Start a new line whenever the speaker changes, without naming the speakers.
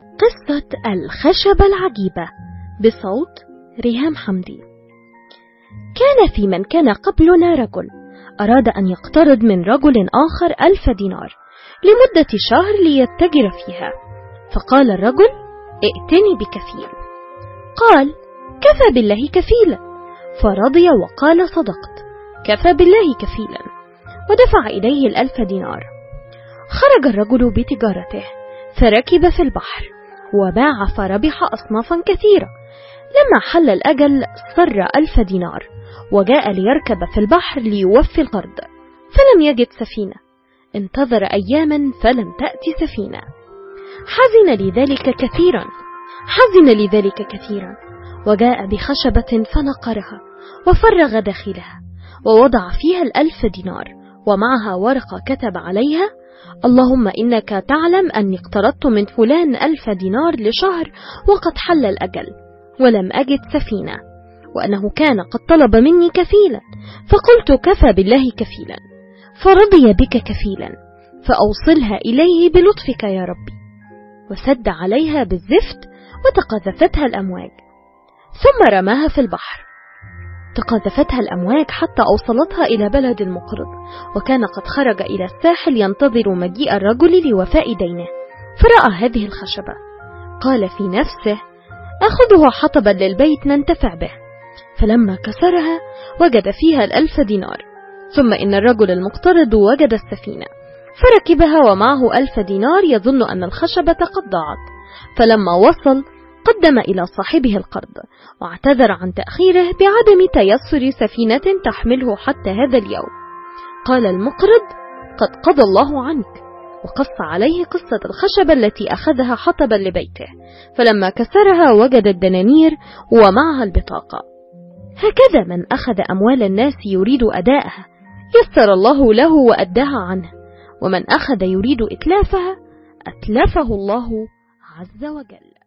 قصة الخشبة العجيبة بصوت ريهام حمدي. كان في من كان قبلنا رجل أراد أن يقترض من رجل آخر ألف دينار لمدة شهر ليتجر فيها. فقال الرجل ائتني بكفيل. قال كفى بالله كفيلا. فرضي وقال صدقت. كفى بالله كفيلا. ودفع إليه الألف دينار. خرج الرجل بتجارته. فركب في البحر وباع فربح أصنافا كثيرة. لما حل الأجل صر ألف دينار وجاء ليركب في البحر ليوفي القرض فلم يجد سفينة. انتظر أياما فلم تأتي سفينة. حزن لذلك كثيرا حزن لذلك كثيرا. وجاء بخشبة فنقرها وفرغ داخلها ووضع فيها الألف دينار ومعها ورقة كتب عليها اللهم إنك تعلم أني اقترضت من فلان ألف دينار لشهر وقد حل الأجل ولم أجد سفينة وأنه كان قد طلب مني كفيلا فقلت كفى بالله كفيلا فرضي بك كفيلا فأوصلها إليه بلطفك يا ربي وسد عليها بالزفت وتقذفتها الأمواج ثم رماها في البحر. تقاذفتها الأمواج حتى أوصلتها إلى بلد المقرض وكان قد خرج إلى الساحل ينتظر مجيء الرجل لوفاء دينه. فرأى هذه الخشبة. قال في نفسه أخذها حطبا للبيت ننتفع به. فلما كسرها وجد فيها الألف دينار. ثم إن الرجل المقترض وجد السفينة. فركبها ومعه ألف دينار يظن أن الخشبة قد ضاعت. فلما وصل قدم إلى صاحبه القرض واعتذر عن تأخيره بعدم تيسر سفينة تحمله حتى هذا اليوم. قال المقرض قد قضى الله عنك وقص عليه قصة الخشبة التي أخذها حطبا لبيته فلما كسرها وجد الدنانير ومعها البطاقة. هكذا من أخذ أموال الناس يريد أداءها يسر الله له وأداها عنه ومن أخذ يريد إتلافها أتلفه الله عز وجل.